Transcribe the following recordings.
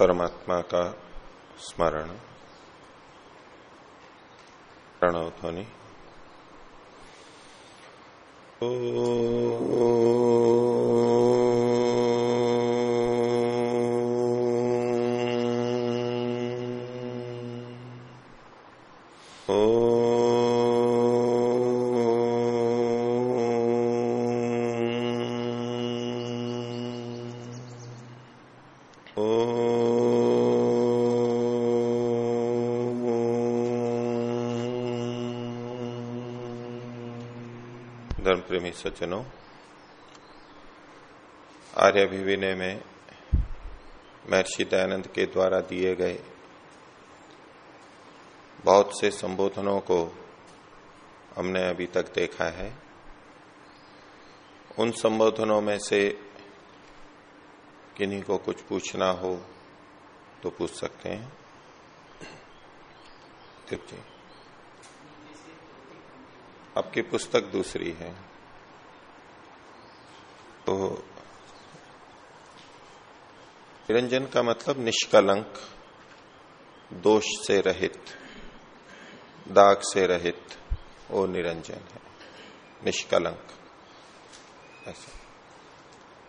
परमात्मा का स्मरण। प्रणव ध्वनि। प्रेमी सज्जनों आर्यभिविनय में महर्षि दयानंद के द्वारा दिए गए बहुत से संबोधनों को हमने अभी तक देखा है। उन संबोधनों में से किन्हीं को कुछ पूछना हो तो पूछ सकते हैं। जी, आपकी पुस्तक दूसरी है। तो निरंजन का मतलब निष्कलंक, दोष से रहित, दाग से रहित वो निरंजन है। निष्कलंक। ऐसा।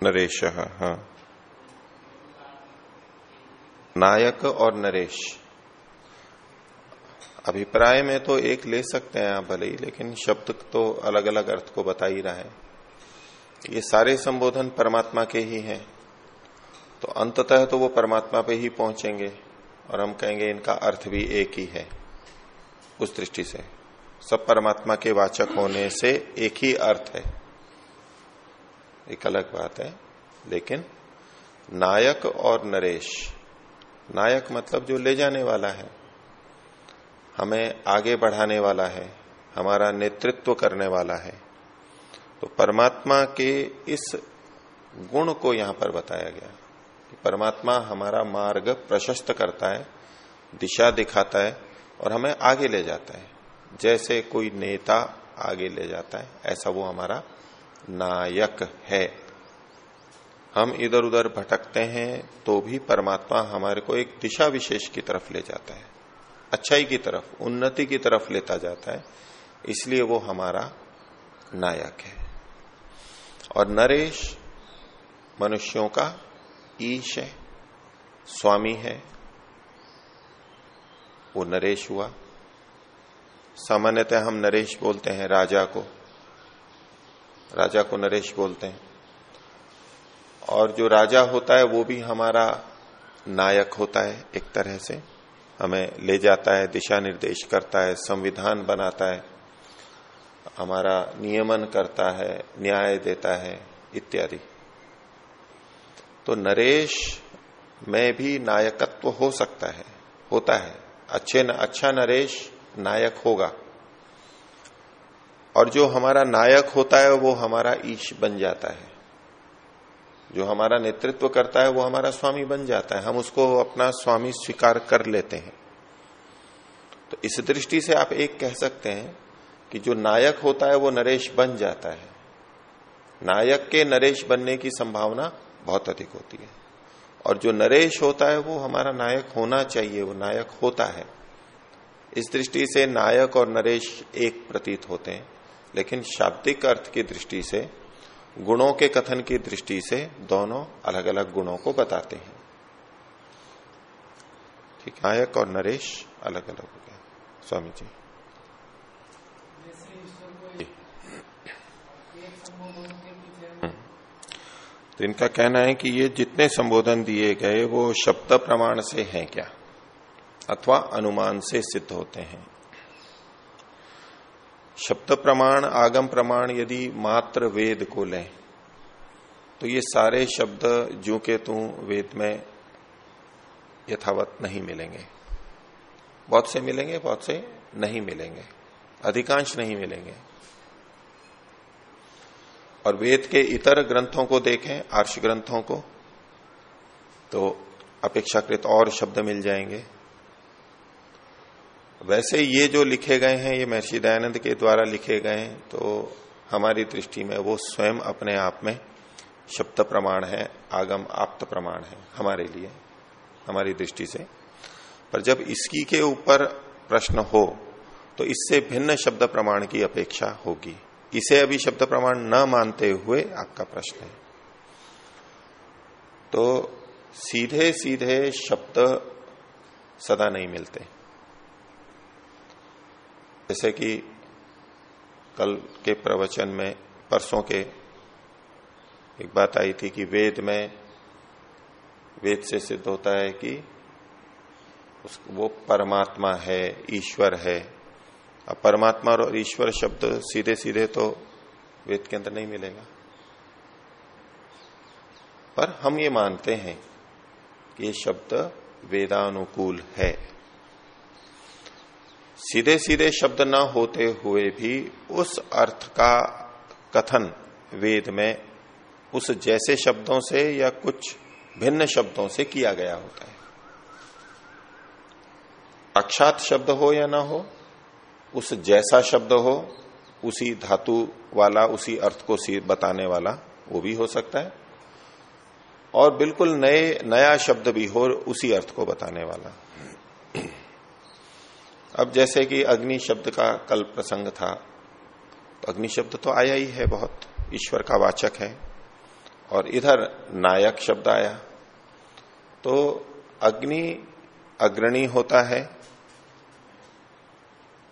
नरेश हाँ। नायक और नरेश। अभिप्राय में तो एक ले सकते हैं आप भले ही, लेकिन शब्द तो अलग अलग अर्थ को बता ही रहा है। ये सारे संबोधन परमात्मा के ही हैं। तो अंततः तो वो परमात्मा पे ही पहुँचेंगे और हम कहेंगे इनका अर्थ भी एक ही है, उस दृष्टि से। सब परमात्मा के वाचक होने से एक ही अर्थ है। एक अलग बात है, लेकिन नायक और नरेश, नायक मतलब जो ले जाने वाला है, हमें आगे बढ़ाने वाला है, हमारा नेतृत्व करने वाला है। तो परमात्मा के इस गुण को यहाँ पर बताया गया कि परमात्मा हमारा मार्ग प्रशस्त करता है, दिशा दिखाता है और हमें आगे ले जाता है। जैसे कोई नेता आगे ले जाता है, ऐसा वो हमारा नायक है। हम इधर उधर भटकते हैं तो भी परमात्मा हमारे को एक दिशा विशेष की तरफ़ ले जाता है, अच्छाई की तरफ़, उन्नति की तरफ़ लेता जाता है, इसलिए वो हमारा नायक है। और नरेश मनुष्यों का ईश है, स्वामी है। वो नरेश हुआ। सामान्यतः हम नरेश बोलते हैं राजा को। राजा को नरेश बोलते हैं। और जो राजा होता है, वो भी हमारा नायक होता है, एक तरह से। हमें ले जाता है, दिशा निर्देश करता है, संविधान बनाता है। हमारा नियमन करता है न्याय देता है इत्यादि। तो नरेश में भी नायकत्व हो सकता है होता है। अच्छे न, अच्छा नरेश नायक होगा। और जो हमारा नायक होता है वो हमारा ईश बन जाता है। जो हमारा नेतृत्व करता है वो हमारा स्वामी बन जाता है। हम उसको अपना स्वामी स्वीकार कर लेते हैं। तो इस दृष्टि से आप एक कह सकते हैं कि जो नायक होता है वो नरेश बन जाता है। नायक के नरेश बनने की संभावना बहुत अधिक होती है। और जो नरेश होता है वो हमारा नायक होना चाहिए, वो नायक होता है। इस दृष्टि से नायक और नरेश एक प्रतीत होते हैं, लेकिन शाब्दिक अर्थ की दृष्टि से, गुणों के कथन की दृष्टि से दोनों अलग अलग गुणों को बताते हैं। ठीक नायक और नरेश अलग अलग हो गया स्वामी जी। तो इनका कहना है कि ये जितने संबोधन दिए गए, वो शब्द प्रमाण से हैं क्या? अथवा अनुमान से सिद्ध होते हैं? शब्द प्रमाण, आगम प्रमाण यदि मात्र वेद को लें तो ये सारे शब्द जो के तू वेद में यथावत नहीं मिलेंगे। बहुत से मिलेंगे, बहुत से नहीं मिलेंगे। अधिकांश नहीं मिलेंगे। और वेद के इतर ग्रंथों को देखें, आर्ष ग्रंथों को तो अपेक्षाकृत और शब्द मिल जाएँगे। वैसे ये जो लिखे गए हैं, ये महर्षि दयानंद के द्वारा लिखे गए हैं तो हमारी दृष्टि में वो स्वयं अपने आप में शब्द प्रमाण है, आगम आप्त प्रमाण है, हमारे लिए, हमारी दृष्टि से। पर जब इसकी के ऊपर प्रश्न हो तो इससे भिन्न शब्द प्रमाण की अपेक्षा होगी। इसे अभी शब्द प्रमाण न मानते हुए आपका प्रश्न है। तो सीधे सीधे शब्द सदा नहीं मिलते। जैसे कि कल के प्रवचन में परसों के एक बात आई थी कि वेद में, वेद से सिद्ध होता है कि उस, वो परमात्मा है, ईश्वर है। अब परमात्मा और ईश्वर शब्द सीधे सीधे तो वेद के अंदर नहीं मिलेगा। पर हम ये मानते हैं कि ये शब्द वेदानुकूल है। सीधे सीधे शब्द न होते हुए भी उस अर्थ का कथन वेद में उस जैसे शब्दों से या कुछ भिन्न शब्दों से किया गया होता है। अक्षात शब्द हो या ना हो उस जैसा शब्द हो, उसी धातु वाला, उसी अर्थ को बताने वाला, वो भी हो सकता है। और बिल्कुल नए, नया शब्द भी हो, उसी अर्थ को बताने वाला। अब जैसे कि अग्नि शब्द का कल प्रसंग था तो अग्नि शब्द तो आया ही है बहुत, ईश्वर का वाचक है। और इधर नायक शब्द आया। तो अग्नि अग्रणी होता है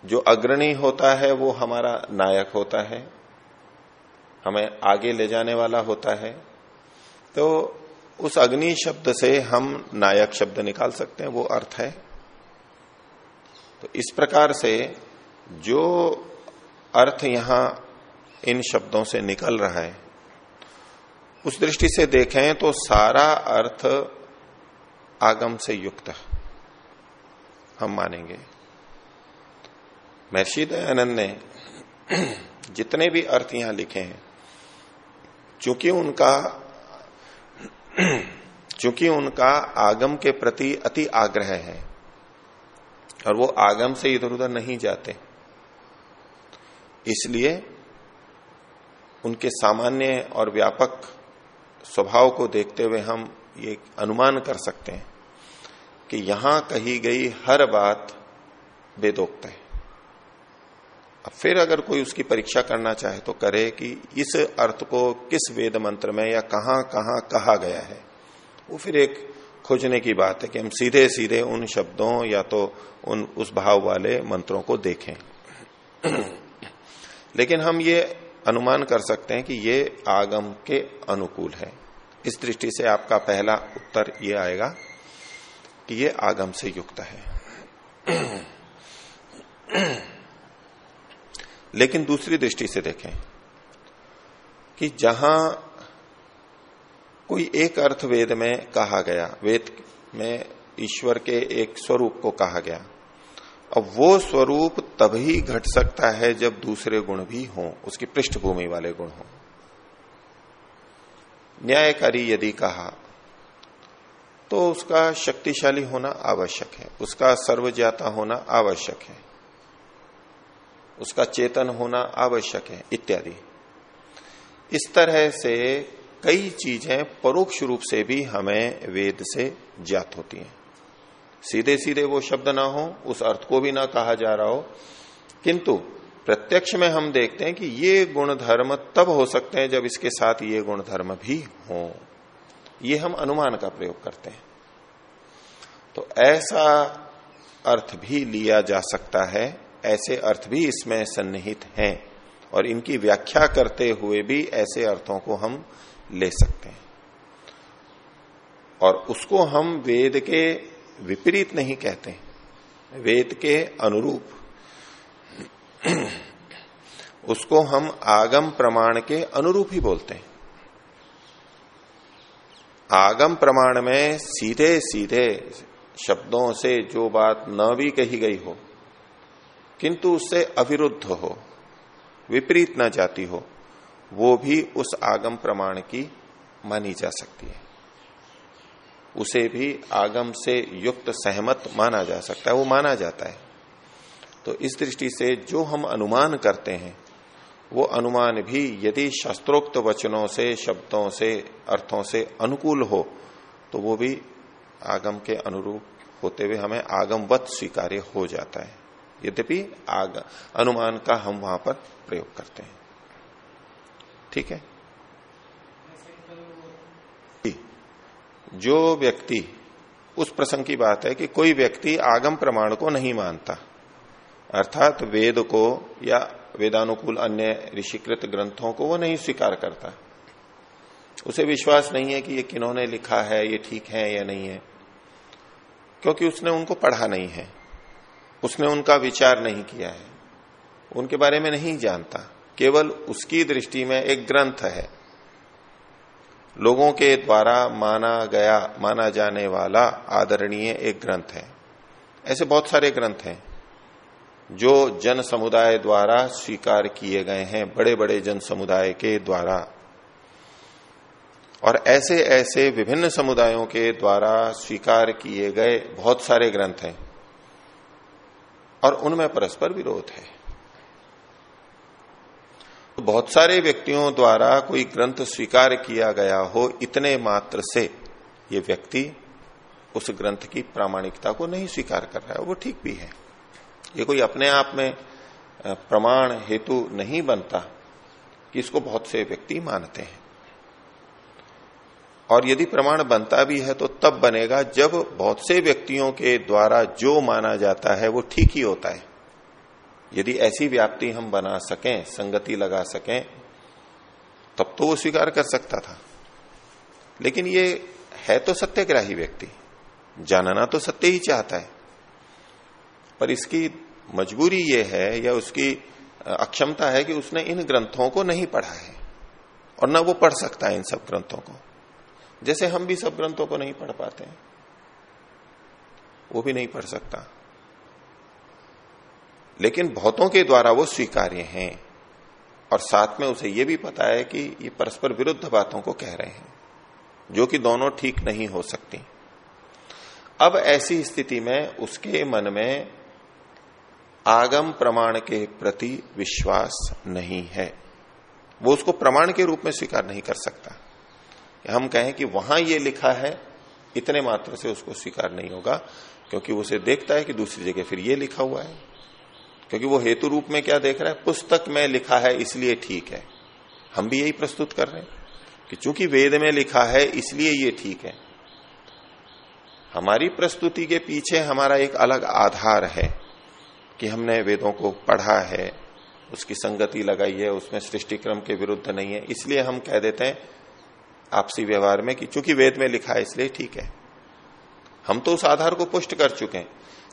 जो अग्रणी होता है, वो हमारा नायक होता है, हमें आगे ले जाने वाला होता है। तो उस अग्नि शब्द से हम नायक शब्द निकाल सकते हैं, वो अर्थ है। तो इस प्रकार से जो अर्थ यहाँ इन शब्दों से निकल रहा है, उस दृष्टि से देखें तो सारा अर्थ आगम से युक्त, हम मानेंगे। महर्षि दयानंद ने जितने भी अर्थ यहाँ लिखे हैं, चूँकि उनका चूँकि उनका आगम के प्रति अति आग्रह है, और वो आगम से इधर उधर नहीं जाते, इसलिए उनके सामान्य और व्यापक स्वभाव को देखते हुए हम ये अनुमान कर सकते हैं कि यहाँ कही गई हर बात वेदोक्त है। अब फिर अगर कोई उसकी परीक्षा करना चाहे तो करे कि इस अर्थ को किस वेद मंत्र में या कहाँ कहाँ कहा गया है। वो फिर एक खोजने की बात है कि हम सीधे सीधे उन शब्दों या तो उन, उस भाव वाले मंत्रों को देखें। लेकिन हम ये अनुमान कर सकते हैं कि ये आगम के अनुकूल है। इस दृष्टि से आपका पहला उत्तर ये आएगा कि ये आगम से युक्त है। लेकिन दूसरी दृष्टि से देखें कि जहाँ कोई एक अर्थ वेद में कहा गया, वेद में ईश्वर के एक स्वरूप को कहा गया, अब वो स्वरूप तभी घट सकता है जब दूसरे गुण भी हों, उसकी पृष्ठभूमि वाले गुण हों। न्यायकारी यदि कहा तो उसका शक्तिशाली होना आवश्यक है, उसका सर्वज्ञाता होना आवश्यक है। उसका चेतन होना आवश्यक है, इत्यादि। इस तरह से कई चीज़ें परोक्ष रूप से भी हमें वेद से ज्ञात होती हैं। सीधे सीधे वो शब्द ना हो, उस अर्थ को भी ना कहा जा रहा हो। किंतु प्रत्यक्ष में हम देखते हैं कि ये गुण धर्म तब हो सकते हैं जब इसके साथ ये गुण धर्म भी हो। ये हम अनुमान का प्रयोग करते हैं। तो ऐसा अर्थ भी लिया जा सकता है ऐसे अर्थ भी इसमें सन्निहित हैं और इनकी व्याख्या करते हुए भी ऐसे अर्थों को हम ले सकते हैं। और उसको हम वेद के विपरीत नहीं कहते वेद के अनुरूप। उसको हम आगम प्रमाण के अनुरूप ही बोलते हैं। आगम प्रमाण में सीधे सीधे शब्दों से जो बात न भी कही गई हो किंतु उससे अविरुद्ध हो, विपरीत न जाती हो, वो भी उस आगम प्रमाण की मानी जा सकती है। उसे भी आगम से युक्त सहमत माना जा सकता है, वो माना जाता है। तो इस दृष्टि से जो हम अनुमान करते हैं, वो अनुमान भी यदि शास्त्रोक्त वचनों से, शब्दों से, अर्थों से अनुकूल हो तो वो भी आगम के अनुरूप होते हुए हमें आगमवत स्वीकार्य हो जाता है। यद्यपि आग, अनुमान का हम वहाँ पर प्रयोग करते हैं। ठीक है? जो व्यक्ति, उस प्रसंग की बात है कि कोई व्यक्ति आगम प्रमाण को नहीं मानता। अर्थात वेद को या वेदानुकूल अन्य ऋषिकृत ग्रंथों को वो नहीं स्वीकार करता। उसे विश्वास नहीं है कि ये किन्होंने लिखा है, ये ठीक है या नहीं है, क्योंकि उसने उनको पढ़ा नहीं है। उसने उनका विचार नहीं किया है। उनके बारे में नहीं जानता। केवल उसकी दृष्टि में एक ग्रंथ है। लोगों के द्वारा माना गया, माना जाने वाला आदरणीय एक ग्रंथ है। ऐसे बहुत सारे ग्रंथ हैं, जो जन समुदाय द्वारा स्वीकार किए गए हैं बड़े बड़े जन समुदाय के द्वारा। और ऐसे ऐसे विभिन्न समुदायों के द्वारा स्वीकार किए गए बहुत सारे ग्रंथ हैं। और उनमें परस्पर विरोध है। तो बहुत सारे व्यक्तियों द्वारा कोई ग्रंथ स्वीकार किया गया हो इतने मात्र से, ये व्यक्ति उस ग्रंथ की प्रामाणिकता को नहीं स्वीकार कर रहा है, वो ठीक भी है। ये कोई अपने आप में प्रमाण हेतु नहीं बनता कि इसको बहुत से व्यक्ति मानते हैं। और यदि प्रमाण बनता भी है तो तब बनेगा जब बहुत से व्यक्तियों के द्वारा जो माना जाता है वो ठीक ही होता है। यदि ऐसी व्याप्ति हम बना सकें, संगति लगा सकें, तब तो वो स्वीकार कर सकता था। लेकिन ये है तो सत्यग्राही व्यक्ति। जानना तो सत्य ही चाहता है। पर इसकी मजबूरी ये है या उसकी अक्षमता है कि उसने इन ग्रंथों को नहीं पढ़ा है। और ना वो पढ़ सकता है इन सब ग्रंथों को। जैसे हम भी सब ग्रंथों को नहीं पढ़ पाते हैं। वो भी नहीं पढ़ सकता। लेकिन बहुतों के द्वारा वो स्वीकार्य हैं और साथ में उसे यह भी पता है कि ये परस्पर विरुद्ध बातों को कह रहे हैं, जो कि दोनों ठीक नहीं हो सकती। अब ऐसी स्थिति में उसके मन में आगम प्रमाण के प्रति विश्वास नहीं है। वो उसको प्रमाण के रूप में स्वीकार नहीं कर सकता। हम कहें कि वहाँ ये लिखा है, इतने मात्र से उसको स्वीकार नहीं होगा, क्योंकि उसे देखता है कि दूसरी जगह फिर ये लिखा हुआ है। क्योंकि वो हेतु रूप में क्या देख रहा है? पुस्तक में लिखा है, इसलिए ठीक है। हम भी यही प्रस्तुत कर रहे हैं कि चूँकि वेद में लिखा है, इसलिए ये ठीक है। हमारी प्रस्तुति के पीछे हमारा एक अलग आधार है कि हमने वेदों को पढ़ा है, उसकी संगति लगाई है, उसमें सृष्टिक्रम के विरुद्ध नहीं है, इसलिए हम कह देते हैं आपसी व्यवहार में कि चूँकि वेद में लिखा है, इसलिए ठीक है। हम तो उस आधार को पुष्ट कर चुके हैं।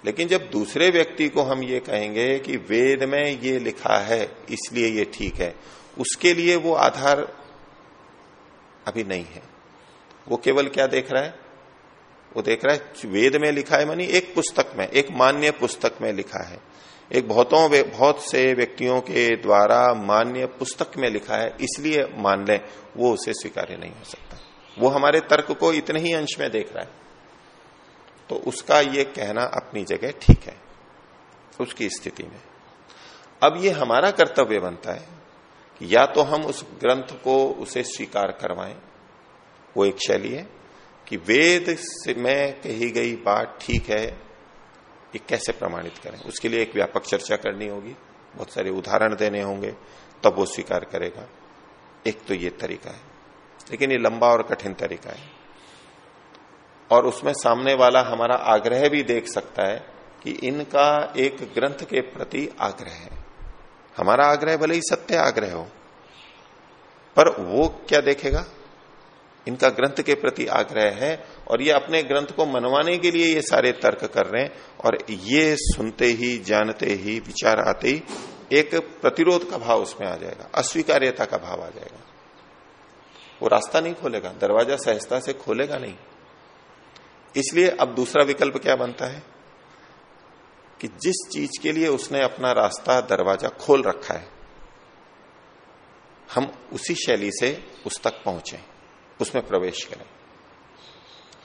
लेकिन जब दूसरे व्यक्ति को हम ये कहेंगे कि वेद में ये लिखा है, इसलिए ये ठीक है, उसके लिए वो आधार अभी नहीं है। वो केवल क्या देख रहा है? वो देख रहा है, वेद में लिखा है, मानी एक पुस्तक में, एक मान्य पुस्तक में लिखा है। एक बहुतों बहुत से व्यक्तियों के द्वारा मान्य पुस्तक में लिखा है, इसलिए मान लें, वो उसे स्वीकार्य नहीं हो सकता। वो हमारे तर्क को इतने ही अंश में देख रहा है। तो उसका ये कहना अपनी जगह ठीक है, उसकी स्थिति में। अब ये हमारा कर्तव्य बनता है कि या तो हम उस ग्रंथ को उसे स्वीकार करवाएँ, वो एक शैली है, कि वेद में कही गई बात ठीक है ये कैसे प्रमाणित करें? उसके लिए एक व्यापक चर्चा करनी होगी। बहुत सारे उदाहरण देने होंगे, तब वो स्वीकार करेगा। एक तो ये तरीका है। लेकिन ये लंबा और कठिन तरीका है। और उसमें सामने वाला हमारा आग्रह भी देख सकता है कि इनका एक ग्रंथ के प्रति आग्रह है। हमारा आग्रह भले ही सत्य आग्रह हो, पर वो क्या देखेगा? इनका ग्रंथ के प्रति आग्रह है और ये अपने ग्रंथ को मनवाने के लिए ये सारे तर्क कर रहे हैं और ये सुनते ही, जानते ही, विचार आते ही एक प्रतिरोध का भाव उसमें आ जाएगा, अस्वीकार्यता का भाव आ जाएगा। वो रास्ता नहीं खोलेगा, दरवाज़ा सहजता से खोलेगा नहीं। इसलिए अब दूसरा विकल्प क्या बनता है? कि जिस चीज़ के लिए उसने अपना रास्ता, दरवाज़ा खोल रखा है, हम उसी शैली से उस तक पहुँचे। उसमें प्रवेश करें।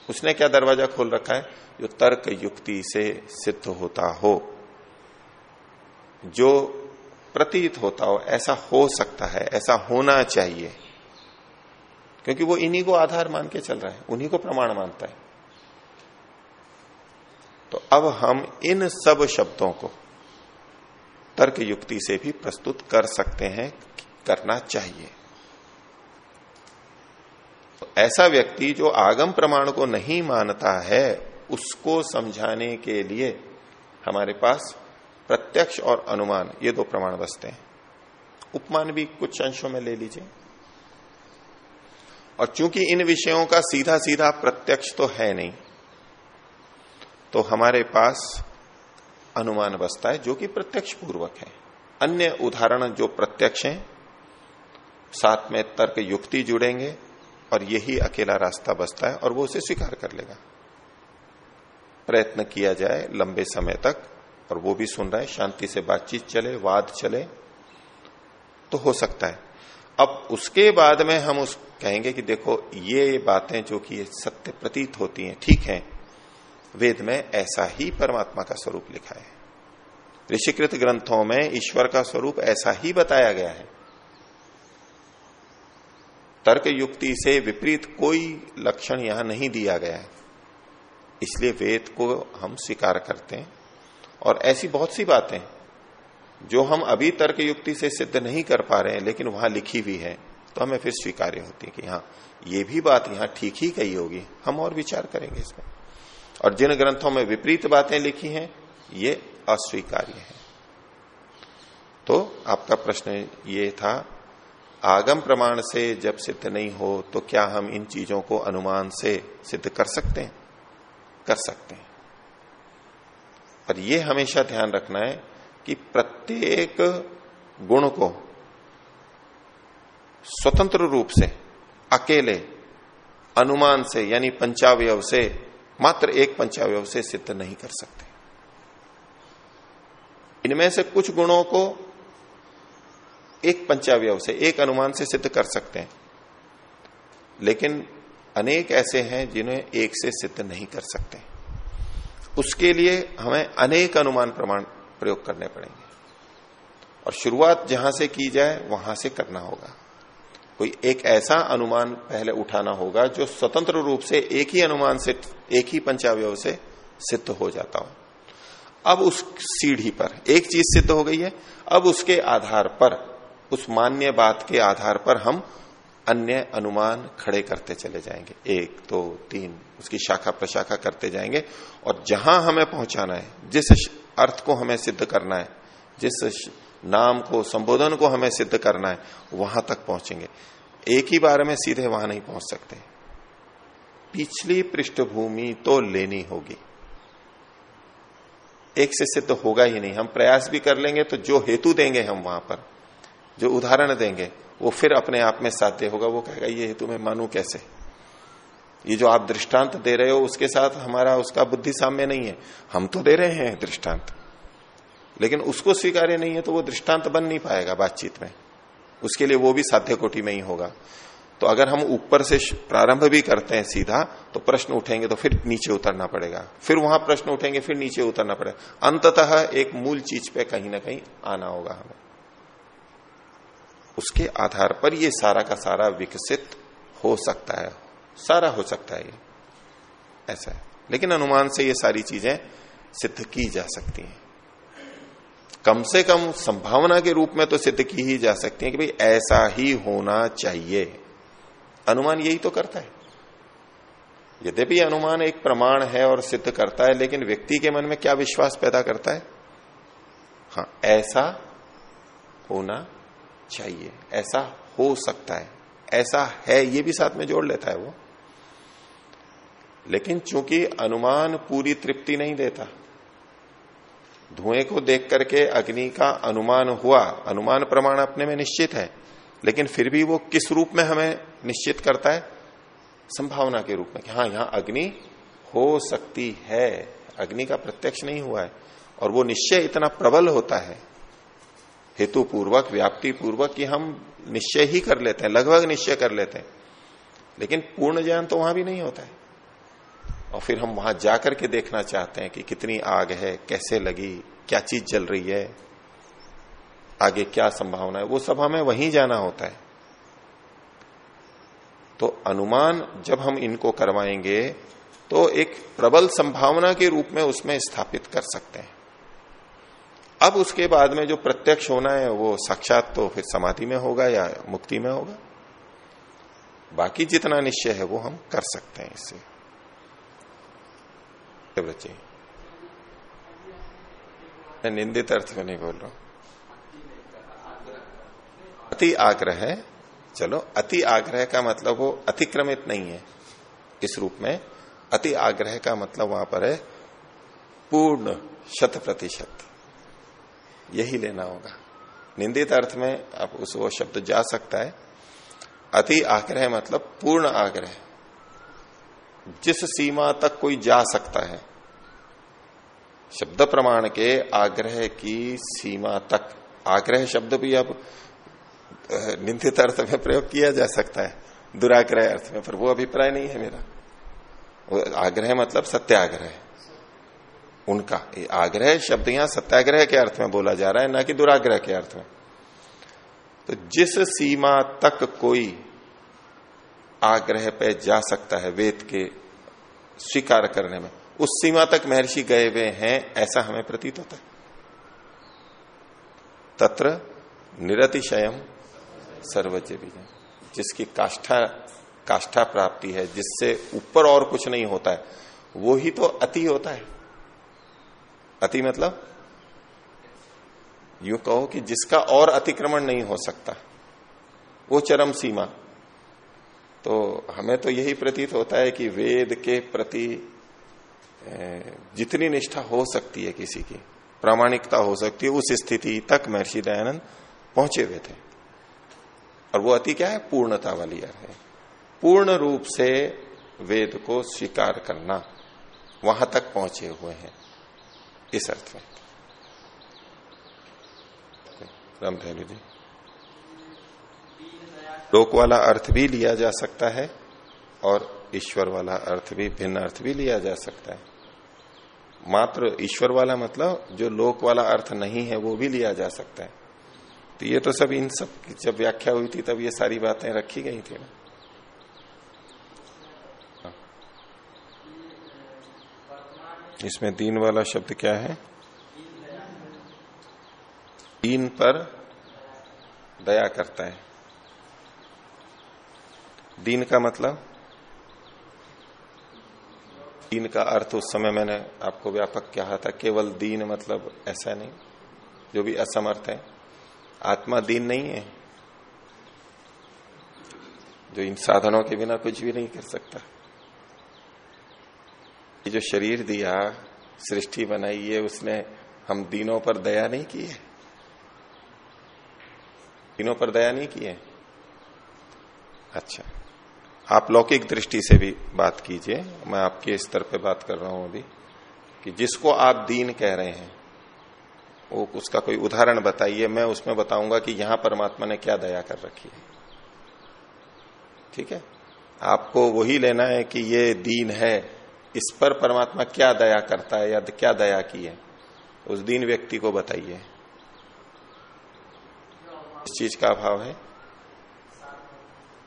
उसने क्या दरवाज़ा खोल रखा है? जो तर्क युक्ति से सिद्ध होता हो। जो प्रतीत होता हो, ऐसा हो सकता है, ऐसा होना चाहिए। क्योंकि वो इन्हीं को आधार मान के चल रहा है, उन्हीं को प्रमाण मानता है। तो अब हम इन सब शब्दों को तर्क युक्ति से भी प्रस्तुत कर सकते हैं, करना चाहिए। तो ऐसा व्यक्ति जो आगम प्रमाण को नहीं मानता है, उसको समझाने के लिए हमारे पास प्रत्यक्ष और अनुमान, ये दो प्रमाण बसते हैं। उपमान भी कुछ अंशों में ले लीजिए। और चूँकि इन विषयों का सीधा सीधा प्रत्यक्ष तो है नहीं तो हमारे पास अनुमान बसता है, जो कि प्रत्यक्ष पूर्वक है। अन्य उदाहरण जो प्रत्यक्ष हैं, साथ में तर्क युक्ति जुड़ेंगे और यही अकेला रास्ता बसता है और वो उसे स्वीकार कर लेगा। प्रयत्न किया जाए लंबे समय तक और वो भी सुन रहा है, शांति से बातचीत चले, वाद चले तो हो सकता है। अब उसके बाद में हम उस कहेंगे कि देखो, ये बातें जो कि सत्य प्रतीत होती हैं, ठीक है, वेद में ऐसा ही परमात्मा का स्वरूप लिखा है। ऋषिकृत ग्रंथों में ईश्वर का स्वरूप ऐसा ही बताया गया है। तर्क युक्ति से विपरीत कोई लक्षण यहाँ नहीं दिया गया है। इसलिए वेद को हम स्वीकार करते हैं। और ऐसी बहुत सी बातें जो हम अभी तर्क युक्ति से सिद्ध नहीं कर पा रहे हैं, लेकिन वहाँ लिखी हुई है तो हमें फिर स्वीकार्य होती है कि हाँ ये भी बात यहाँ ठीक ही कही होगी। हम और विचार करेंगे इसमें। और जिन ग्रंथों में विपरीत बातें लिखी हैं, ये अस्वीकार्य है। तो आपका प्रश्न ये था आगम प्रमाण से जब सिद्ध नहीं हो तो क्या हम इन चीज़ों को अनुमान से सिद्ध कर सकते हैं? कर सकते हैं। पर यह हमेशा ध्यान रखना है कि प्रत्येक गुण को स्वतंत्र रूप से, अकेले, अनुमान से, यानी पंचावय से, मात्र एक पंचावय से सिद्ध नहीं कर सकते। इनमें से कुछ गुणों को एक पंचावय से एक अनुमान से सिद्ध कर सकते हैं। लेकिन अनेक ऐसे हैं जिन्हें एक से सिद्ध नहीं कर सकते। उसके लिए हमें अनेक अनुमान प्रमाण प्रयोग करने पड़ेंगे। और शुरुआत जहाँ से की जाए, वहाँ से करना होगा। कोई एक ऐसा अनुमान पहले उठाना होगा जो स्वतंत्र रूप से एक ही अनुमान से, एक ही पंचावय से सिद्ध हो जाता हो। अब उस सीढ़ी पर, एक चीज़ सिद्ध हो गई है, अब उसके आधार पर उस मान्य बात के आधार पर हम अन्य अनुमान खड़े करते चले जाएँगे। एक, दो, तीन, उसकी शाखा प्रशाखा करते जाएँगे। और जहाँ हमें पहुंचाना है, जिस अर्थ को हमें सिद्ध करना है, जिस नाम को, संबोधन को हमें सिद्ध करना है, वहाँ तक पहुँचेंगे। एक ही बार में सीधे वहाँ नहीं पहुँच सकते। पिछली पृष्ठभूमि तो लेनी होगी। एक से सिद्ध होगा ही नहीं। हम प्रयास भी कर लेंगे तो जो हेतु देंगे हम वहाँ पर जो उदाहरण देंगे, वो फिर अपने आप में साध्य होगा। वो कहेगा, ये हेतु मैं मानू कैसे? ये जो आप दृष्टांत दे रहे हो, उसके साथ हमारा उसका बुद्धि साम्य नहीं है। हम तो दे रहे हैं दृष्टांत। लेकिन उसको स्वीकार्य नहीं है तो वो दृष्टांत बन नहीं पाएगा बातचीत में। उसके लिए वो भी साध्य कोटि में ही होगा। तो अगर हम ऊपर से प्रारंभ भी करते हैं सीधा तो प्रश्न उठेंगे तो फिर नीचे उतरना पड़ेगा। फिर वहाँ प्रश्न उठेंगे, फिर नीचे उतरना पड़ेगा। अंततः एक मूल चीज़ पे कहीं ना कहीं आना होगा हमें। उसके आधार पर ये सारा का सारा विकसित हो सकता है। सारा हो सकता है ये। ऐसा है। लेकिन अनुमान से ये सारी चीज़ें सिद्ध की जा सकती हैं। कम से कम संभावना के रूप में तो सिद्ध की ही जा सकती है कि भाई ऐसा ही होना चाहिए। अनुमान यही तो करता है। यद्यपि अनुमान एक प्रमाण है और सिद्ध करता है, लेकिन व्यक्ति के मन में क्या विश्वास पैदा करता है? हाँ ऐसा होना चाहिए। ऐसा हो सकता है। ऐसा है, ये भी साथ में जोड़ लेता है वो। लेकिन चूँकि अनुमान पूरी तृप्ति नहीं देता, धुएँ को देख करके अग्नि का अनुमान हुआ, अनुमान प्रमाण अपने में निश्चित है, लेकिन फिर भी वो किस रूप में हमें निश्चित करता है? संभावना के रूप में कि हाँ यहाँ अग्नि हो सकती है, अग्नि का प्रत्यक्ष नहीं हुआ है, और वो निश्चय इतना प्रबल होता है। हेतु पूर्वक व्याप्ति पूर्वक कि हम निश्चय ही कर लेते हैं, लगभग निश्चय कर लेते हैं। लेकिन पूर्ण ज्ञान तो वहाँ भी नहीं होता है। और फिर हम वहाँ जाकर के देखना चाहते हैं कि कितनी आग है, कैसे लगी, क्या चीज़ जल रही है, आगे क्या संभावना है, वो सब हमें वहीं जाना होता है। तो अनुमान जब हम इनको करवाएँगे तो एक प्रबल संभावना के रूप में उसमें स्थापित कर सकते हैं। अब उसके बाद में जो प्रत्यक्ष होना है, वो साक्षात तो फिर समाधि में होगा या मुक्ति में होगा? बाकी जितना निश्चय है, वो हम कर सकते हैं इससे। बच्चे मैं निंदित अर्थ में नहीं बोल रहा हूँ। अति आग्रह है। चलो, अति आग्रह का मतलब वो अतिक्रमित नहीं है। इस रूप में अति आग्रह का मतलब वहाँ पर है पूर्ण शत प्रतिशत यही लेना होगा। निंदित अर्थ में आप उस वो शब्द जा सकता है। अति आग्रह मतलब पूर्ण आग्रह। जिस सीमा तक कोई जा सकता है। शब्द प्रमाण के आग्रह की सीमा तक। आग्रह शब्द भी अब निंदित अर्थ में प्रयोग किया जा सकता है। दुराग्रह अर्थ में, पर वो अभिप्राय नहीं है मेरा। आग्रह मतलब सत्याग्रह। उनका ये आग्रह, शब्द यहाँ सत्याग्रह के अर्थ में बोला जा रहा है, ना कि दुराग्रह के अर्थ में। तो जिस सीमा तक कोई आग्रह पे जा सकता है वेद के स्वीकार करने में, उस सीमा तक महर्षि गए हुए हैं, ऐसा हमें प्रतीत होता है। तत्र निरतिशयम सर्वज्ञ बीज जिसकी काष्ठा काष्ठा प्राप्ति है, जिससे ऊपर और कुछ नहीं होता है, वो ही तो अति होता है। अति मतलब? यू कहो कि जिसका और अतिक्रमण नहीं हो सकता, वो चरम सीमा। तो हमें तो यही प्रतीत होता है कि वेद के प्रति जितनी निष्ठा हो सकती है किसी की, प्रामाणिकता हो सकती है, उस स्थिति तक महर्षि दयानंद पहुँचे हुए थे। और वो अति क्या है? पूर्णता वाली है। पूर्ण रूप से वेद को स्वीकार करना, वहाँ तक पहुँचे हुए हैं। इस अर्थ में। राम रामधैनु जी। लोक वाला अर्थ भी लिया जा सकता है और ईश्वर वाला अर्थ भी, भिन्न अर्थ भी लिया जा सकता है। मात्र ईश्वर वाला मतलब जो लोक वाला अर्थ नहीं है वो भी लिया जा सकता है। तो ये तो सब इन सब की जब व्याख्या हुई थी तब ये सारी बातें रखी गई थी ना। इसमें दीन वाला शब्द क्या है? दीन पर दया करता है। दीन का मतलब? दीन का अर्थ उस समय मैंने आपको व्यापक कहा था, केवल दीन मतलब ऐसा नहीं, जो भी असमर्थ है। आत्मा दीन नहीं है, जो इन साधनों के बिना कुछ भी नहीं कर सकता। ये जो शरीर दिया, सृष्टि बनाई है उसने हम दीनों पर दया नहीं की है। दीनों पर दया नहीं की है? अच्छा। आप लौकिक दृष्टि से भी बात कीजिए। मैं आपके स्तर पे बात कर रहा हूँ अभी, कि जिसको आप दीन कह रहे हैं, वो उसका कोई उदाहरण बताइए। मैं उसमें बताऊँगा कि यहाँ परमात्मा ने क्या दया कर रखी है। ठीक है? आपको वही लेना है कि ये दीन है। इस पर परमात्मा क्या दया करता है या क्या दया की है? उस दीन व्यक्ति को बताइए। इस चीज़ का अभाव है?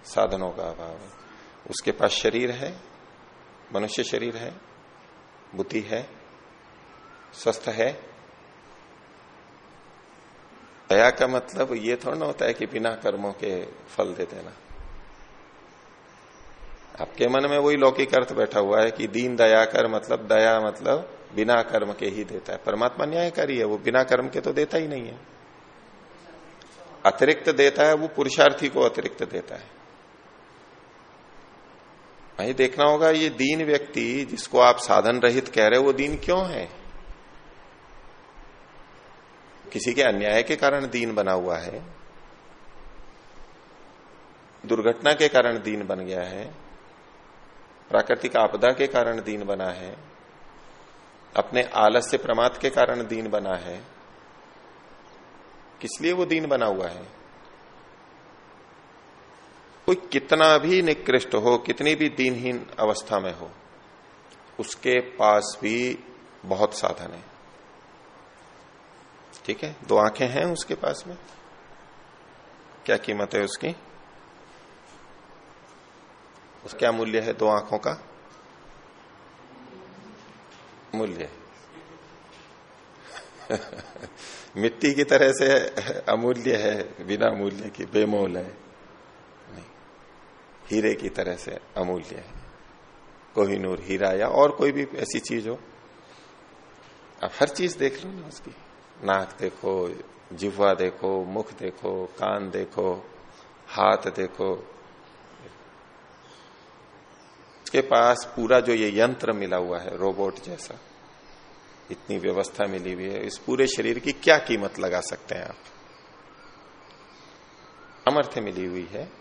साधनों का अभाव है। उसके पास शरीर है? मनुष्य शरीर है? बुद्धि है? स्वस्थ है? दया का मतलब ये थोड़ा ना होता है कि बिना कर्मों के फल दे देना। आपके मन में वही लौकिक अर्थ बैठा हुआ है कि दीन दया कर मतलब दया मतलब बिना कर्म के ही देता है। परमात्मा न्यायकारी है, वो बिना कर्म के तो देता ही नहीं है। अतिरिक्त देता है, वो पुरुषार्थी को अतिरिक्त देता है। वही देखना होगा, ये दीन व्यक्ति जिसको आप साधन रहित कह रहे हो, वो दीन क्यों है? किसी के अन्याय के कारण दीन बना हुआ है। दुर्घटना के कारण दीन बन गया है। प्राकृतिक आपदा के कारण दीन बना है, अपने आलस्य प्रमाद के कारण दीन बना है, किस लिए वो दीन बना हुआ है? कोई कितना भी निकृष्ट हो, कितनी भी दीनहीन अवस्था में हो, उसके पास भी बहुत साधन है। ठीक है? दो आँखें हैं उसके पास में? क्या कीमत है उसकी? क्या मूल्य है दो आँखों का? अमूल्य मिट्टी की तरह से अमूल्य है, बिना मूल्य की बेमोल है। नहीं। हीरे की तरह से अमूल्य है। कोहिनूर हीरा या और कोई भी ऐसी चीज़ हो। अब हर चीज़ देख लो ना उसकी। नाक देखो जिह्वा देखो, मुख देखो, कान देखो, हाथ देखो उसके पास पूरा जो ये यंत्र मिला हुआ है, रोबोट जैसा, इतनी व्यवस्था मिली हुई है। इस पूरे शरीर की क्या कीमत लगा सकते हैं आप? सामर्थ्य मिली हुई है।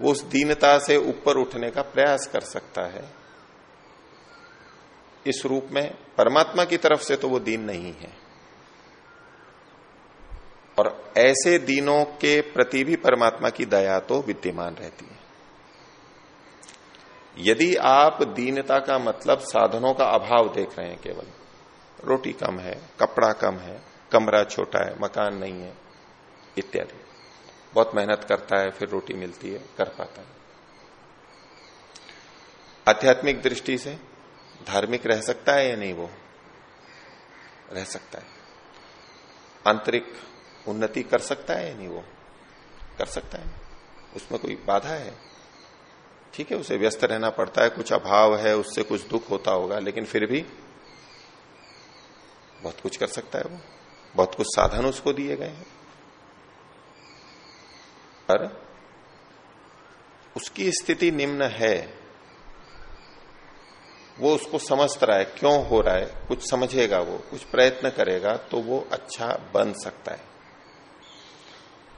वो उस दीनता से ऊपर उठने का प्रयास कर सकता है। इस रूप में परमात्मा की तरफ़ से तो वो दीन नहीं है। और ऐसे दीनों के प्रति भी परमात्मा की दया तो विद्यमान रहती है। यदि आप दीनता का मतलब साधनों का अभाव देख रहे हैं केवल, रोटी कम है, कपड़ा कम है, कमरा छोटा है, मकान नहीं है, इत्यादि। बहुत मेहनत करता है, फिर रोटी मिलती है, कर पाता है। आध्यात्मिक दृष्टि से धार्मिक रह सकता है या नहीं वो? रह सकता है। आंतरिक उन्नति कर सकता है या नहीं वो? कर सकता है। उसमें कोई बाधा है? ठीक है, उसे व्यस्त रहना पड़ता है, कुछ अभाव है, उससे कुछ दुख होता होगा, लेकिन फिर भी बहुत कुछ कर सकता है वो। बहुत कुछ साधन उसको दिए गए हैं। पर उसकी स्थिति निम्न है। वो उसको समझ रहा है, क्यों हो रहा है, कुछ समझेगा वो, कुछ प्रयत्न करेगा तो वो अच्छा बन सकता है।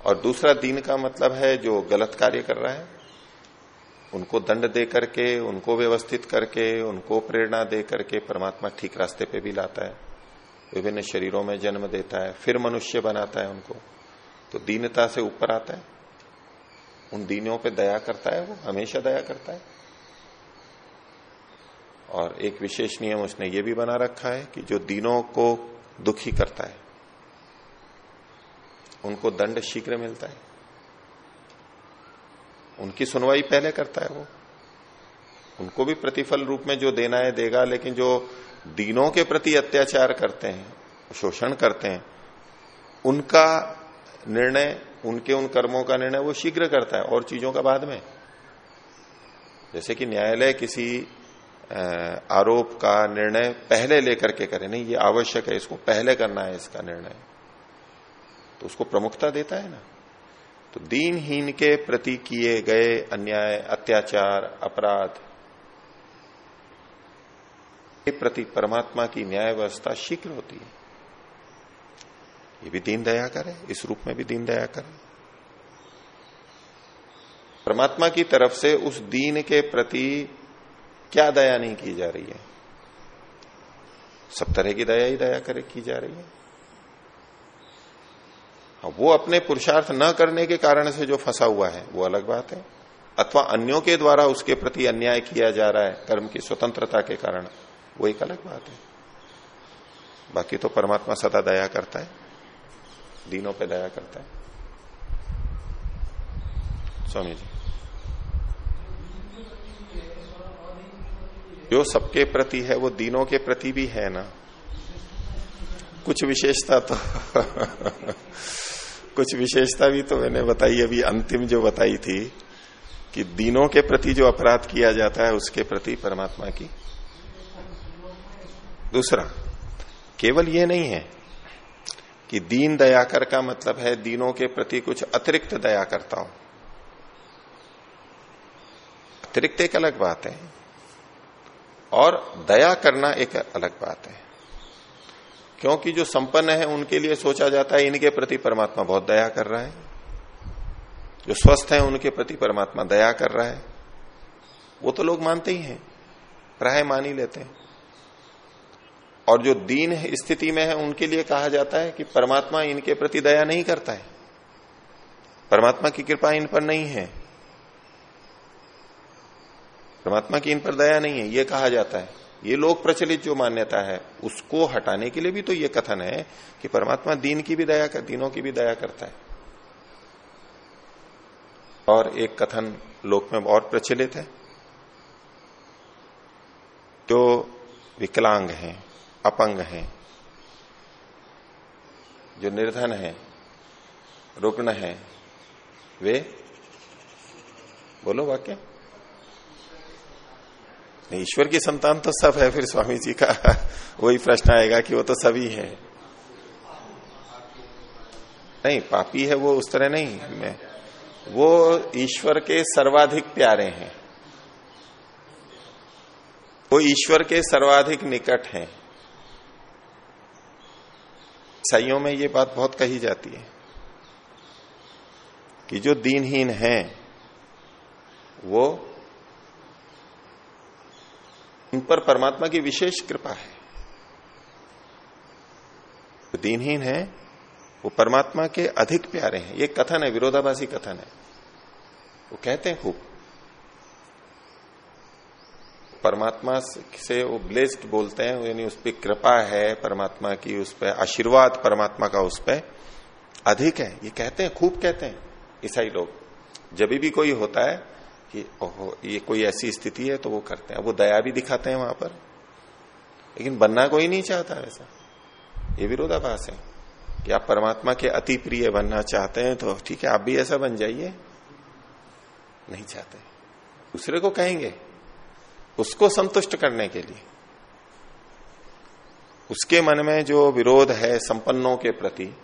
और दूसरा दीन का मतलब है जो गलत कार्य कर रहा है। उनको दंड दे करके, उनको व्यवस्थित करके, उनको प्रेरणा दे करके परमात्मा ठीक रास्ते पे भी लाता है। विभिन्न शरीरों में जन्म देता है, फिर मनुष्य बनाता है उनको। तो दीनता से ऊपर आता है। उन दीनों पे दया करता है, वो हमेशा दया करता है। और एक विशेष नियम उसने ये भी बना रखा है कि जो दीनों को दुखी करता है, उनको दंड शीघ्र मिलता है। उनकी सुनवाई पहले करता है वो। उनको भी प्रतिफल रूप में जो देना है देगा, लेकिन जो दीनों के प्रति अत्याचार करते हैं, शोषण करते हैं, उनका निर्णय, उनके उन कर्मों का निर्णय वो शीघ्र करता है और चीज़ों का बाद में। जैसे कि न्यायालय किसी आरोप का निर्णय पहले लेकर के करे, नहीं, ये आवश्यक है, इसको पहले करना है इसका निर्णय। तो उसको प्रमुखता देता है ना। तो दीनहीन के प्रति किए गए अन्याय, अत्याचार, अपराध के प्रति परमात्मा की न्याय व्यवस्था शीघ्र होती है। ये भी दीन दया करे, इस रूप में भी दीन दया करे। परमात्मा की तरफ़ से उस दीन के प्रति क्या दया नहीं की जा रही है? सब तरह की दया ही दया करे की जा रही है। हाँ, वो अपने पुरुषार्थ न करने के कारण से जो फंसा हुआ है वो अलग बात है। अथवा अन्यों के द्वारा उसके प्रति अन्याय किया जा रहा है कर्म की स्वतंत्रता के कारण वो एक अलग बात है। बाकी तो परमात्मा सदा दया करता है दीनों पे दया करता है। स्वामी जी। जो सबके प्रति है वो दीनों के प्रति भी है ना? कुछ विशेषता तो कुछ विशेषता भी तो मैंने बताई, अभी अंतिम जो बताई थी कि दीनों के प्रति जो अपराध किया जाता है, उसके प्रति परमात्मा की। दूसरा, केवल ये नहीं है कि दीन दयाकर का मतलब है दीनों के प्रति कुछ अतिरिक्त दया करता हूँ। अतिरिक्त एक अलग बात है और दया करना एक अलग बात है। क्योंकि जो संपन्न है, उनके लिए सोचा जाता है, इनके प्रति परमात्मा बहुत दया कर रहा है। जो स्वस्थ है, उनके प्रति परमात्मा दया कर रहा है। वो तो लोग मानते ही हैं, प्राय मान ही लेते हैं। और जो दीन स्थिति में है, उनके लिए कहा जाता है कि परमात्मा इनके प्रति दया नहीं करता है। परमात्मा की कृपा इन पर नहीं है। परमात्मा की इन पर दया नहीं है, ये कहा जाता है। ये लोक प्रचलित जो मान्यता है, उसको हटाने के लिए भी तो ये कथन है कि परमात्मा दीन की भी दया कर, दीनों की भी दया करता है। और एक कथन लोक में और प्रचलित है। तो विकलांग हैं, अपंग हैं, जो निर्धन है, रुग्ण है, वे, बोलो वाक्य। ईश्वर की संतान तो सब है, फिर स्वामी जी का वही प्रश्न आएगा कि वो तो सभी है। नहीं, पापी है वो उस तरह नहीं, मैं वो ईश्वर के सर्वाधिक प्यारे हैं। वो ईश्वर के सर्वाधिक निकट हैं। ईसाइयों में ये बात बहुत कही जाती है कि जो दीनहीन हैं, वो उन पर परमात्मा की विशेष कृपा है। जो दीनहीन है, वो परमात्मा के अधिक प्यारे हैं। ये कथन है, विरोधाभासी कथन है। वो कहते हैं खूब। परमात्मा से वो ब्लेस्ड बोलते हैं, यानी उस पर कृपा है परमात्मा की, उस पर आशीर्वाद परमात्मा का उस पर अधिक है। ये कहते हैं, खूब कहते हैं ईसाई लोग। जब भी कोई होता है कि ओहो, ये कोई ऐसी स्थिति है तो वो करते हैं। वो दया भी दिखाते हैं वहाँ पर। लेकिन बनना कोई नहीं चाहता ऐसा। ये विरोधाभास है कि आप परमात्मा के अति प्रिय बनना चाहते हैं तो ठीक है, आप भी ऐसा बन जाइए। नहीं चाहते। दूसरे को कहेंगे, उसको संतुष्ट करने के लिए। उसके मन में जो विरोध है संपन्नों के प्रति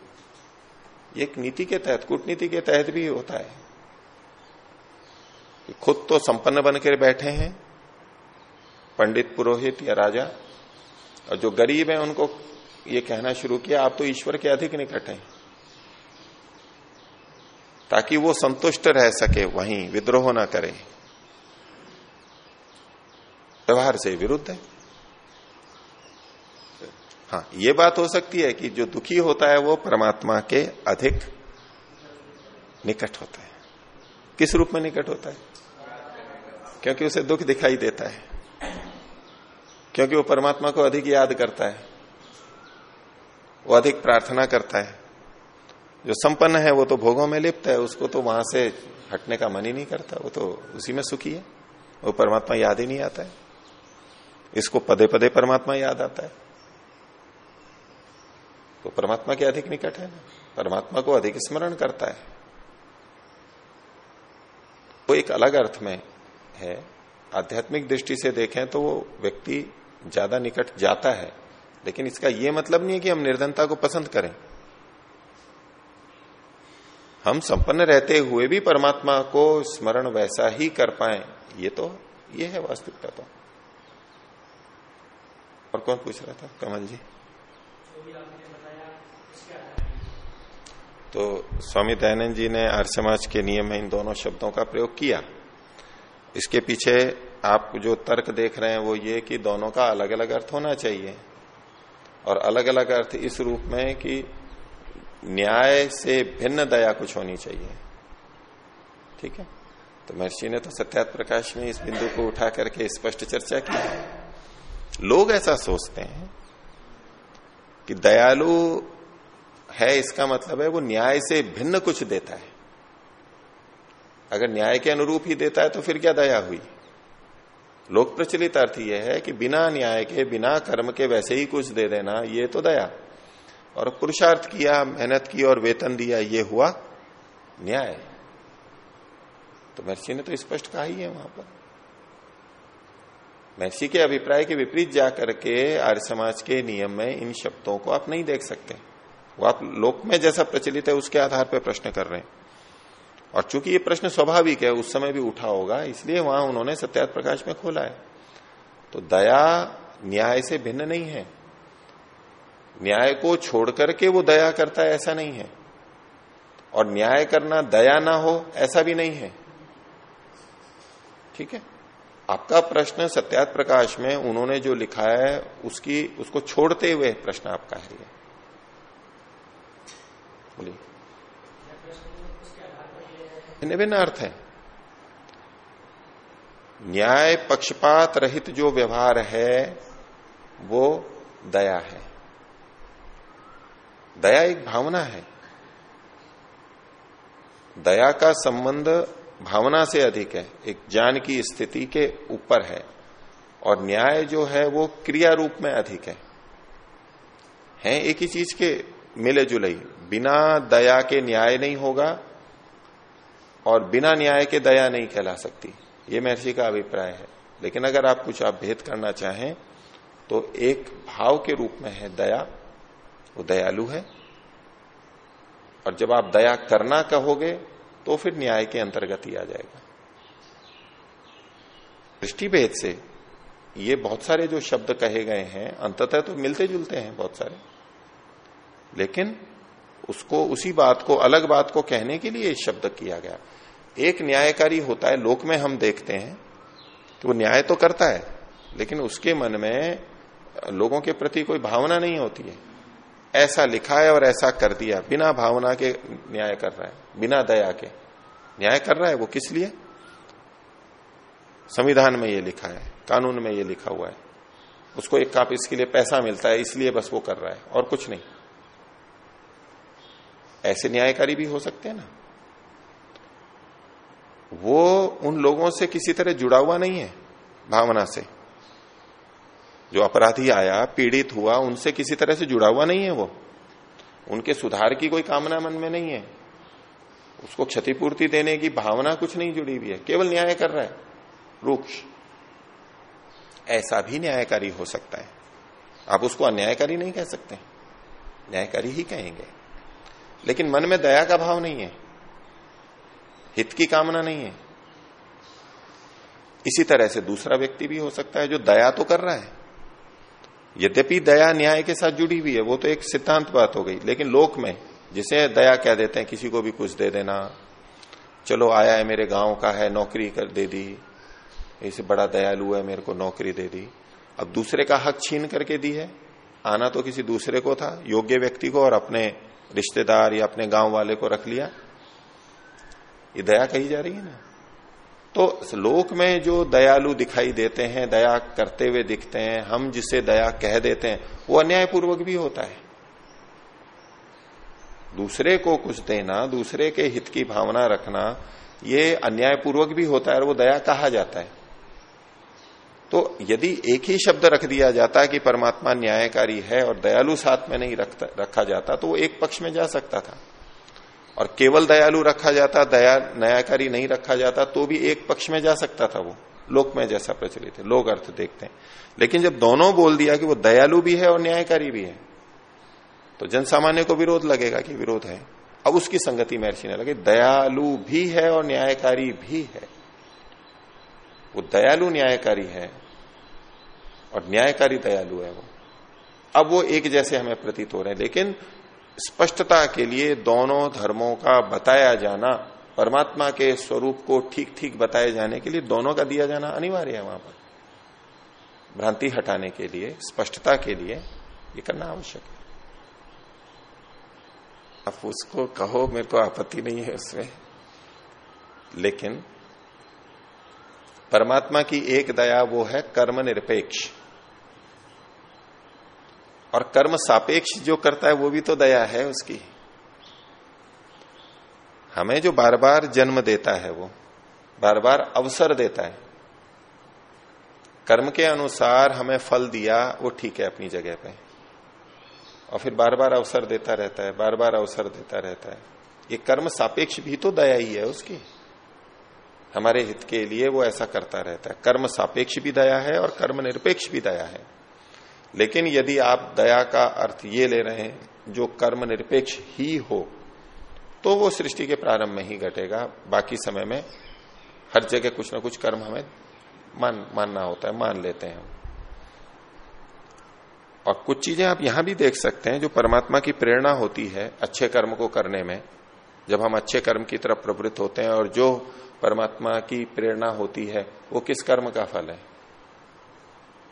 एक नीति के तहत, कूटनीति के तहत भी होता है। खुद तो संपन्न बनकर बैठे हैं, पंडित पुरोहित या राजा, और जो गरीब है उनको ये कहना शुरू किया, आप तो ईश्वर के अधिक निकट हैं। ताकि वो संतुष्ट रह सके, वहीं विद्रोह ना करे। व्यवहार से विरुद्ध है। हाँ ये बात हो सकती है कि जो दुखी होता है वो परमात्मा के अधिक निकट होता है। किस रूप में निकट होता है? क्योंकि उसे दुख दिखाई देता है। क्योंकि वो परमात्मा को अधिक याद करता है। वो अधिक प्रार्थना करता है। जो संपन्न है, वो तो भोगों में लिप्त है, उसको तो वहाँ से हटने का मन ही नहीं करता। वो तो उसी में सुखी है। वो परमात्मा याद ही नहीं आता है। इसको पदे पदे परमात्मा याद आता है। तो परमात्मा के अधिक निकट है। ना परमात्मा को अधिक स्मरण करता है। वो एक अलग अर्थ में है, आध्यात्मिक दृष्टि से देखें तो वो व्यक्ति ज़्यादा निकट जाता है। लेकिन इसका यह मतलब नहीं है कि हम निर्धनता को पसंद करें। हम संपन्न रहते हुए भी परमात्मा को स्मरण वैसा ही कर पाए, ये तो ये है वास्तविकता तो। और कौन पूछ रहा था? कमल जी। तो स्वामी दयानंद जी ने आर्य समाज के नियम में इन दोनों शब्दों का प्रयोग किया। इसके पीछे आप जो तर्क देख रहे हैं वो ये कि दोनों का अलग अलग अर्थ होना चाहिए। और अलग अलग अर्थ इस रूप में कि न्याय से भिन्न दया कुछ होनी चाहिए। ठीक है? तो महर्षि ने तो सत्यात प्रकाश में इस बिंदु को उठा करके स्पष्ट चर्चा की है। लोग ऐसा सोचते हैं कि दयालु है इसका मतलब है वो न्याय से भिन्न कुछ देता है। अगर न्याय के अनुरूप ही देता है तो फिर क्या दया हुई? लोक प्रचलित अर्थ यह है कि बिना न्याय के, बिना कर्म के वैसे ही कुछ दे देना, ये तो दया। और पुरुषार्थ किया, मेहनत की और वेतन दिया, ये हुआ न्याय। तो महर्षि ने तो स्पष्ट कहा ही है वहाँ पर। महर्षि के अभिप्राय के विपरीत जाकर के आर्य समाज के नियम में इन शब्दों को आप नहीं देख सकते। वो आप लोक में जैसा प्रचलित है, उसके आधार पर प्रश्न कर रहे हैं। और चूँकि ये प्रश्न स्वाभाविक है, उस समय भी उठा होगा, इसलिए वहाँ उन्होंने सत्यात प्रकाश में खोला है। तो दया न्याय से भिन्न नहीं है। न्याय को छोड़ करके वो दया करता है, ऐसा नहीं है। और न्याय करना दया ना हो, ऐसा भी नहीं है। ठीक है? आपका प्रश्न सत्यात प्रकाश में उन्होंने जो लिखा है, उसकी, उसको छोड़ते हुए प्रश्न आपका है। ये बोलिए। भिन्न भिन्न अर्थ है। न्याय पक्षपात रहित जो व्यवहार है, वो दया है। दया एक भावना है। दया का संबंध भावना से अधिक है, एक ज्ञान की स्थिति के ऊपर है, और न्याय जो है, वो क्रिया रूप में अधिक है। हैं, एक ही चीज़ के मिले जुले बिना दया के न्याय नहीं होगा और बिना न्याय के दया नहीं कहला सकती। ये महर्षि का अभिप्राय है। लेकिन अगर आप कुछ आप भेद करना चाहें तो एक भाव के रूप में है दया। वो दयालु है। और जब आप दया करना कहोगे तो फिर न्याय के अंतर्गत ही आ जाएगा। दृष्टि भेद से ये बहुत सारे जो शब्द कहे गए हैं, अंततः तो मिलते जुलते हैं बहुत सारे। लेकिन उसको, उसी बात को, अलग बात को कहने के लिए शब्द किया गया। एक न्यायकारी होता है, लोक में हम देखते हैं कि वो न्याय तो करता है, लेकिन उसके मन में लोगों के प्रति कोई भावना नहीं होती है। ऐसा लिखा है और ऐसा कर दिया, बिना भावना के न्याय कर रहा है, बिना दया के। न्याय कर रहा है वो किस लिए? संविधान में ये लिखा है, कानून में ये लिखा हुआ है। उसको एक काप इसके लिए पैसा मिलता है, इसलिए बस वो कर रहा है, और कुछ नहीं। ऐसे न्यायकारी भी हो सकते हैं ना। वो उन लोगों से किसी तरह जुड़ा हुआ नहीं है, भावना से। जो अपराधी आया, पीड़ित हुआ, उनसे किसी तरह से जुड़ा हुआ नहीं है वो। उनके सुधार की कोई कामना मन में नहीं है। उसको क्षतिपूर्ति देने की भावना कुछ नहीं जुड़ी हुई है, केवल न्याय कर रहा है, रूक्ष। ऐसा भी न्यायकारी हो सकता है। आप उसको अन्यायकारी नहीं कह सकते। न्यायकारी ही कहेंगे। लेकिन मन में दया का भाव नहीं है। हित की कामना नहीं है। इसी तरह से दूसरा व्यक्ति भी हो सकता है जो दया तो कर रहा है। यद्यपि दया न्याय के साथ जुड़ी हुई है, वो तो एक सिद्धांत बात हो गई, लेकिन लोक में जिसे दया कह देते हैं, किसी को भी कुछ दे देना, चलो, आया है मेरे गाँव का है, नौकरी कर दे दी, इसे बड़ा दयालु है, मेरे को नौकरी दे दी। अब दूसरे का हक छीन करके दी है। आना तो किसी दूसरे को था, योग्य व्यक्ति को और अपने रिश्तेदार या अपने गाँव वाले को रख लिया। ये दया कही जा रही है ना? तो लोक में जो दयालु दिखाई देते हैं, दया करते हुए दिखते हैं, हम जिसे दया कह देते हैं, वो अन्यायपूर्वक भी होता है। दूसरे को कुछ देना, दूसरे के हित की भावना रखना, ये अन्यायपूर्वक भी होता है और वो दया कहा जाता है। तो यदि एक ही शब्द रख दिया जाता है कि परमात्मा न्यायकारी है और दयालु साथ में नहीं रखा जाता तो वो एक पक्ष में जा सकता था। और केवल दयालु रखा जाता, दया न्यायकारी नहीं रखा जाता तो भी एक पक्ष में जा सकता था वो, लोक में जैसा प्रचलित है, लोग अर्थ देखते हैं। लेकिन जब दोनों बोल दिया कि वो दयालु भी है और न्यायकारी भी है तो जन सामान्य को विरोध लगेगा कि विरोध है। अब उसकी संगति महर्षि ने लगे, दयालु भी है और न्यायकारी भी है। वो दयालु न्यायकारी है और न्यायकारी दयालु है वो। अब वो एक जैसे हमें प्रतीत हो रहे हैं, लेकिन स्पष्टता के लिए दोनों धर्मों का बताया जाना, परमात्मा के स्वरूप को ठीक ठीक बताए जाने के लिए दोनों का दिया जाना अनिवार्य है वहाँ पर। भ्रांति हटाने के लिए, स्पष्टता के लिए ये करना आवश्यक है। अब उसको कहो, मेरे को आपत्ति नहीं है उसमें लेकिन, परमात्मा की एक दया वो है कर्म निरपेक्ष और कर्म सापेक्ष जो करता है वो भी तो दया है उसकी। हमें जो बार बार जन्म देता है वो बार बार अवसर देता है, कर्म के अनुसार हमें फल दिया वो ठीक है अपनी जगह पे। और फिर बार बार अवसर देता रहता है बार बार अवसर देता रहता है। ये कर्म सापेक्ष भी तो दया ही है उसकी। हमारे हित के लिए वो ऐसा करता रहता है। कर्म सापेक्ष भी दया है और कर्म निरपेक्ष भी दया है। लेकिन यदि आप दया का अर्थ ये ले रहे हैं, जो कर्म निरपेक्ष ही हो तो वो सृष्टि के प्रारंभ में ही घटेगा। बाकी समय में हर जगह कुछ ना कुछ कर्म हमें मान, मानना होता है, मान लेते हैं और कुछ चीज़ें आप यहाँ भी देख सकते हैं, जो परमात्मा की प्रेरणा होती है अच्छे कर्म को करने में। जब हम अच्छे कर्म की तरफ़ प्रवृत्त होते हैं और जो परमात्मा की प्रेरणा होती है, वो किस कर्म का फल है?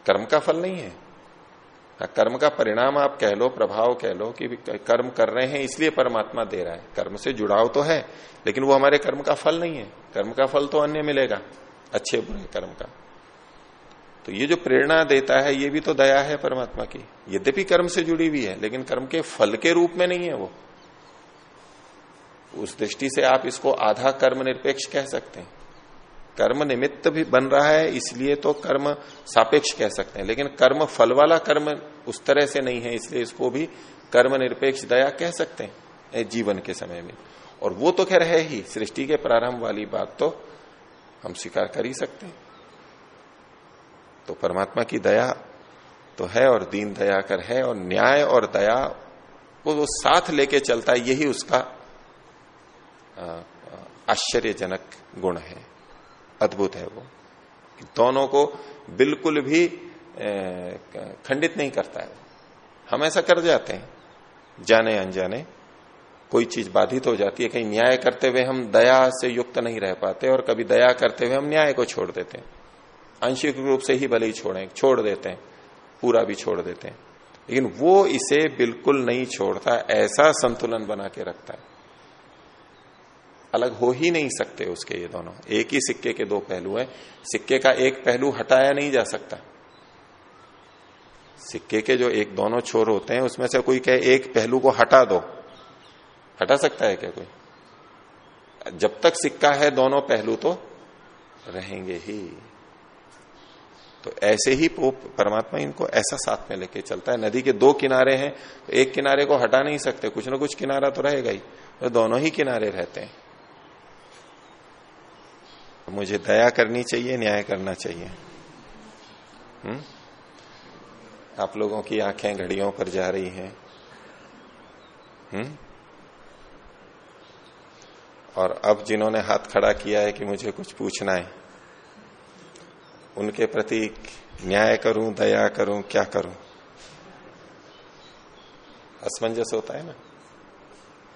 कर्म का फल नहीं है। कर्म का परिणाम आप कह लो, प्रभाव कह लो कि कर्म कर रहे हैं, इसलिए परमात्मा दे रहा है। कर्म से जुड़ाव तो है, लेकिन वो हमारे कर्म का फल नहीं है। कर्म का फल तो अन्य मिलेगा, अच्छे बुरे कर्म का। तो ये जो प्रेरणा देता है, ये भी तो दया है परमात्मा की। यद्यपि कर्म से जुड़ी हुई है, लेकिन कर्म के फल के रूप में नहीं है वो। उस दृष्टि से आप इसको आधा कर्म निरपेक्ष कह सकते हैं। कर्म निमित्त भी बन रहा है, इसलिए तो कर्म सापेक्ष कह सकते हैं। लेकिन कर्म फल वाला कर्म उस तरह से नहीं है, इसलिए इसको भी कर्म निरपेक्ष दया कह सकते हैं जीवन के समय में। और वो तो खैर है ही, सृष्टि के प्रारंभ वाली बात तो हम स्वीकार कर ही सकते हैं। तो परमात्मा की दया तो है और दीन दया कर है, और न्याय और दया वो वो साथ लेके चलता है, यही उसका आश्चर्यजनक गुण है। अद्भुत है वो। दोनों को बिल्कुल भी खंडित नहीं करता है। हम ऐसा कर जाते हैं, जाने अनजाने। कोई चीज़ बाधित हो जाती है, कहीं न्याय करते हुए हम दया से युक्त नहीं रह पाते और कभी दया करते हुए हम न्याय को छोड़ देते हैं। आंशिक रूप से ही भले ही छोड़े, छोड़ देते हैं, पूरा भी छोड़ देते हैं। लेकिन वो इसे बिल्कुल नहीं छोड़ता, ऐसा संतुलन बना के रखता है। अलग हो ही नहीं सकते उसके ये दोनों। एक ही सिक्के के दो पहलू हैं। सिक्के का एक पहलू हटाया नहीं जा सकता। सिक्के के जो एक दोनों छोर होते हैं, उसमें से कोई कहे एक पहलू को हटा दो। हटा सकता है क्या कोई? जब तक सिक्का है दोनों पहलू तो रहेंगे ही। तो ऐसे ही परमात्मा इनको ऐसा साथ में लेके चलता है। नदी के दो किनारे हैं तो एक किनारे को हटा नहीं सकते। कुछ ना कुछ किनारा तो रहेगा ही। तो दोनों ही किनारे रहते हैं। मुझे दया करनी चाहिए, न्याय करना चाहिए। हम्म? आप लोगों की आँखें घड़ियों पर जा रही हैं। हम्म? और अब जिन्होंने हाथ खड़ा किया है कि मुझे कुछ पूछना है, उनके प्रति न्याय करूँ, दया करूँ, क्या करूँ? असमंजस होता है ना?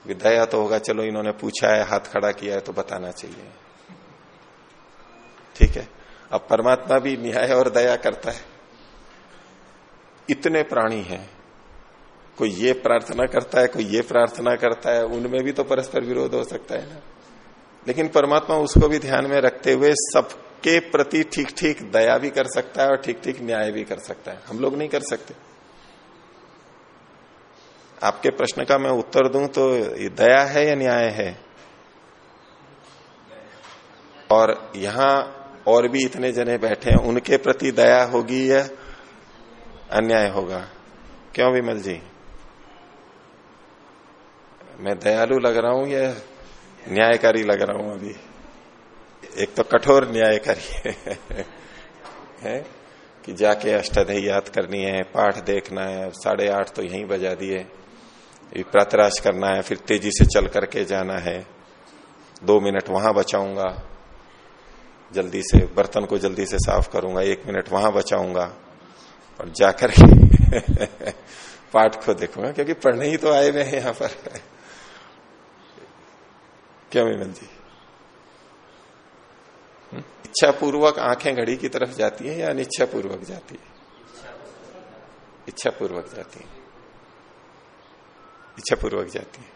विदया तो होगा, चलो इन्होंने पूछा है, हाथ खड़ा किया है तो बताना चाहिए। ठीक है। अब परमात्मा भी न्याय और दया करता है। इतने प्राणी हैं। कोई ये प्रार्थना करता है, कोई ये प्रार्थना करता है, उनमें भी तो परस्पर विरोध हो सकता है ना। लेकिन परमात्मा उसको भी ध्यान में रखते हुए सबके प्रति ठीक ठीक दया भी कर सकता है और ठीक ठीक न्याय भी कर सकता है। हम लोग नहीं कर सकते। आपके प्रश्न का मैं उत्तर दूँ तो दया है या न्याय है? और यहाँ और भी इतने जने बैठे हैं, उनके प्रति दया होगी या अन्याय होगा? क्यों विमल जी? मैं दयालु लग रहा हूँ या न्यायकारी लग रहा हूँ अभी? एक तो कठोर न्यायकारी है है? कि जाके अष्टाध्यायी याद करनी है, पाठ देखना है साढ़े आठ तो यहीं बजा दिए। प्रातराश करना है, फिर तेज़ी से चल करके जाना है। दो मिनट वहाँ बचाऊँगा। जल्दी से, बर्तन को जल्दी से साफ़ करूँगा, एक मिनट वहाँ बचाऊँगा, और जाकर पाठ को देखूँगा, क्योंकि पढ़ने ही तो आए हुए हैं यहाँ पर। क्या विमल जी? हम्म? इच्छा पूर्वक आँखें घड़ी की तरफ़ जाती है या अनिच्छा पूर्वक जाती है? इच्छा पूर्वक जाती है। इच्छा पूर्वक जाती है।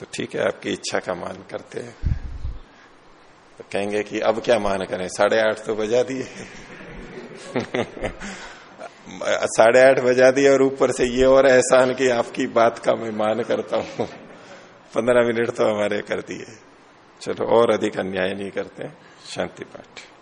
तो ठीक है, आपकी इच्छा का मान करते हैं। तो कहेंगे कि अब क्या मान करें? साढ़े आठ तो बजा दिए। साढ़े आठ बजा दिए और ऊपर से ये और एहसान की आपकी बात का मैं मान करता हूँ। पंद्रह मिनट तो हमारे कर दिए। चलो, और अधिक अन्याय नहीं करते। शांति पाठ।